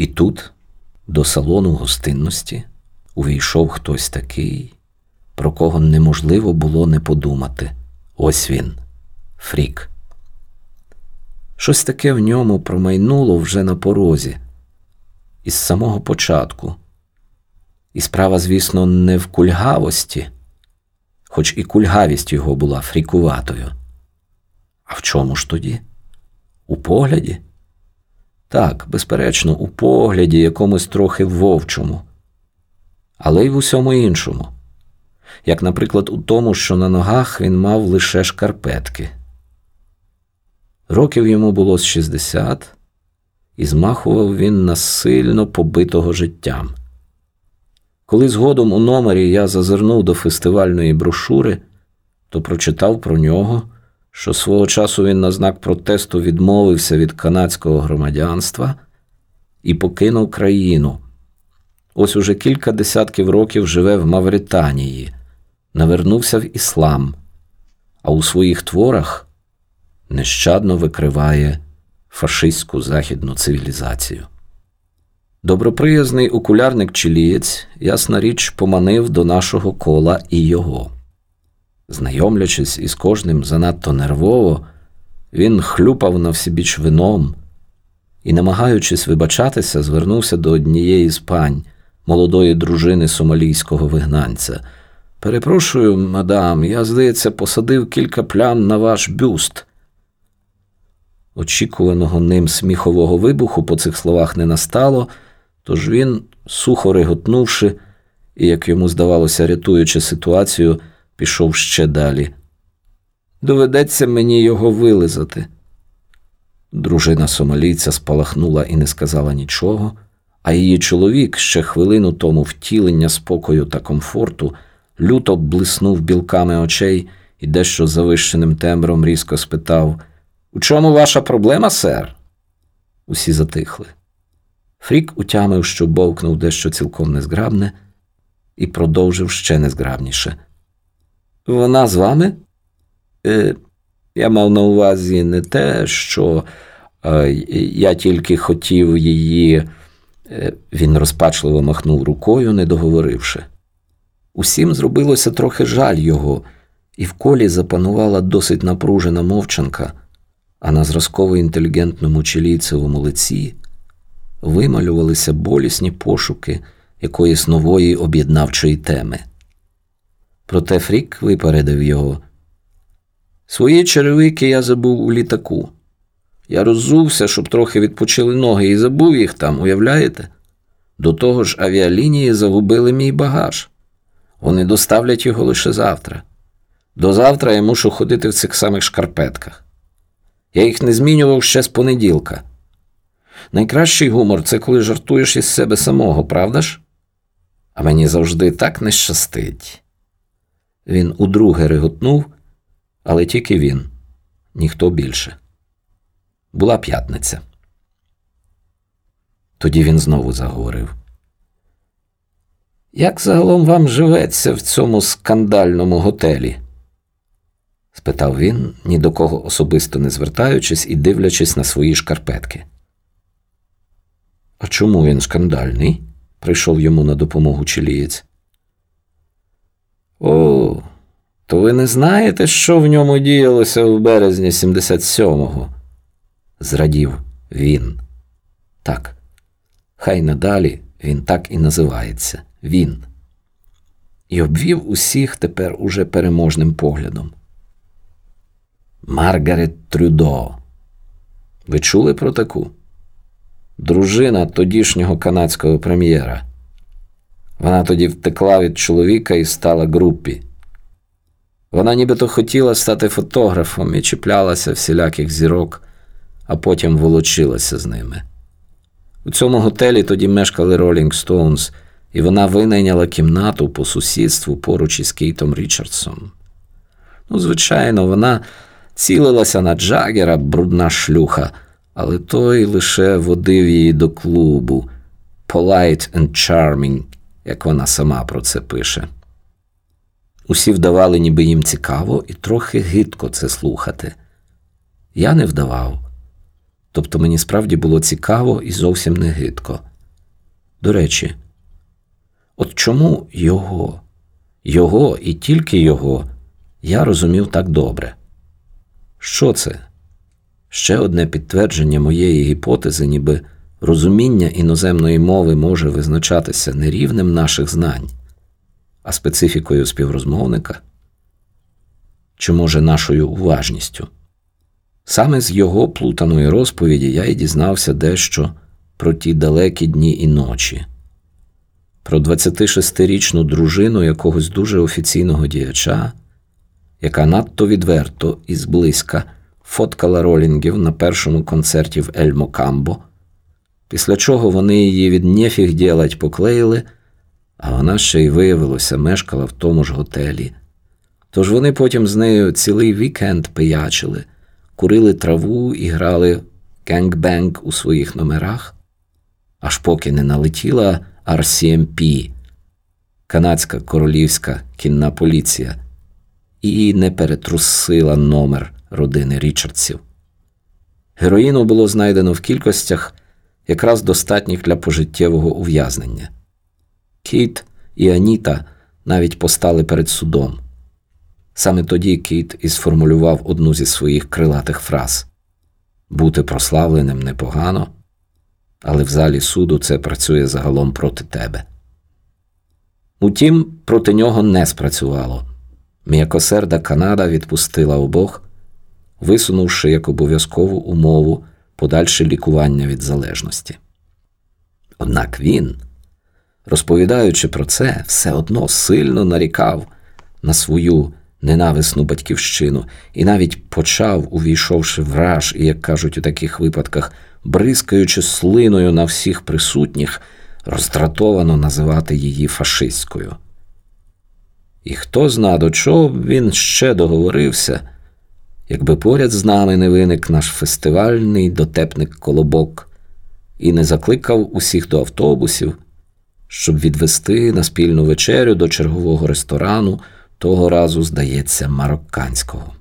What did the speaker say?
І тут, до салону гостинності, увійшов хтось такий, про кого неможливо було не подумати. Ось він, Фрік. Щось таке в ньому промайнуло вже на порозі, із самого початку. І справа, звісно, не в кульгавості, хоч і кульгавість його була фрікуватою. А в чому ж тоді? У погляді? Так, безперечно, у погляді якомусь трохи вовчому, але й в усьому іншому, як, наприклад, у тому, що на ногах він мав лише шкарпетки. Років йому було з 60, і змахував він насильно побитого життям. Коли згодом у номері я зазирнув до фестивальної брошури, то прочитав про нього, що свого часу він на знак протесту відмовився від канадського громадянства і покинув країну. Ось уже кілька десятків років живе в Мавританії, навернувся в іслам, а у своїх творах нещадно викриває фашистську західну цивілізацію. Доброприязний окулярник чилієць, ясна річ, поманив до нашого кола і його. Знайомлячись із кожним занадто нервово, він хлюпав на всібіч вином і, намагаючись вибачатися, звернувся до однієї з пань, молодої дружини сомалійського вигнанця. Перепрошую, мадам, я, здається, посадив кілька плям на ваш бюст. Очікуваного ним сміхового вибуху по цих словах не настало, тож він, сухо реготнувши і, як йому здавалося, рятуючи ситуацію, пішов ще далі. Доведеться мені його вилизати. Дружина сомалійця спалахнула і не сказала нічого, а її чоловік, ще хвилину тому втілення спокою та комфорту, люто блиснув білками очей і дещо завищеним тембром різко спитав У чому ваша проблема, сер? Усі затихли. Фрік утямив, що бовкнув дещо цілком незграбне, і продовжив ще незграбніше. Вона з вами? Е, Я мав на увазі не те, що е, я тільки хотів її. Е, він розпачливо махнув рукою, не договоривши. Усім зробилося трохи жаль його, і в колі запанувала досить напружена мовчанка, а на зразково інтелігентному чилійцевому лиці вималювалися болісні пошуки якоїсь нової об'єднавчої теми. Проте Фрік випередив його. Свої черевики я забув у літаку. Я роззувся, щоб трохи відпочили ноги, і забув їх там, уявляєте? До того ж, авіалінії загубили мій багаж. Вони доставлять його лише завтра. До завтра я мушу ходити в цих самих шкарпетках. Я їх не змінював ще з понеділка. Найкращий гумор це коли жартуєш із себе самого, правда ж? А мені завжди так не щастить. Він удруге реготнув, але тільки він, ніхто більше. Була п'ятниця. Тоді він знову заговорив. Як загалом вам живеться в цьому скандальному готелі? спитав він, ні до кого особисто не звертаючись і дивлячись на свої шкарпетки. А чому він скандальний? прийшов йому на допомогу чилієць. О, то ви не знаєте, що в ньому діялося в березні 77-го? зрадів він. Так, хай надалі він так і називається він. І обвів усіх тепер уже переможним поглядом. Маргарет Трюдо. Ви чули про таку? Дружина тодішнього канадського прем'єра. Вона тоді втекла від чоловіка і стала групі. Вона нібито хотіла стати фотографом і чіплялася всіляких зірок, а потім волочилася з ними. У цьому готелі тоді мешкали Ролінг Стоунс, і вона винайняла кімнату по сусідству поруч із Кейтом Річардсом. Ну, звичайно, вона цілилася на Джагера, брудна шлюха, але той лише водив її до клубу Polite and Charming, як вона сама про це пише. Усі вдавали, ніби їм цікаво, і трохи гидко це слухати. Я не вдавав. Тобто мені справді було цікаво і зовсім не гидко. До речі, от чому його, його і тільки його я розумів так добре? Що це? Ще одне підтвердження моєї гіпотези, ніби розуміння іноземної мови може визначатися не рівнем наших знань, а специфікою співрозмовника, чи може нашою уважністю. Саме з його плутаної розповіді я й дізнався дещо про ті далекі дні і ночі, про 26-річну дружину якогось дуже офіційного діяча, яка надто відверто і зблизька фоткала ролінгів на першому концерті в Ельмо Камбо, після чого вони її від нефіг ділать поклеїли, а вона ще й виявилося, мешкала в тому ж готелі. Тож вони потім з нею цілий вікенд пиячили, курили траву і грали gang-bang у своїх номерах, аж поки не налетіла RCMP, канадська королівська кінна поліція, і не перетрусила номер родини Річардсів. Героїну було знайдено в кількостях, якраз достатніх для пожиттєвого ув'язнення. Кіт і Аніта навіть постали перед судом. Саме тоді Кіт і сформулював одну зі своїх крилатих фраз бути прославленим непогано, але в залі суду це працює загалом проти тебе. Утім, проти нього не спрацювало. М'якосерда Канада відпустила обох, висунувши як обов'язкову умову подальше лікування від залежності. Однак він, розповідаючи про це, все одно сильно нарікав на свою ненависну батьківщину і навіть почав, увійшовши в раж, і, як кажуть у таких випадках, бризкаючи слиною на всіх присутніх, роздратовано називати її фашистською. І хто зна, до чого він ще договорився, якби поряд з нами не виник наш фестивальний дотепник Колобок і не закликав усіх до автобусів, щоб відвести на спільну вечерю до чергового ресторану, того разу, здається, марокканського.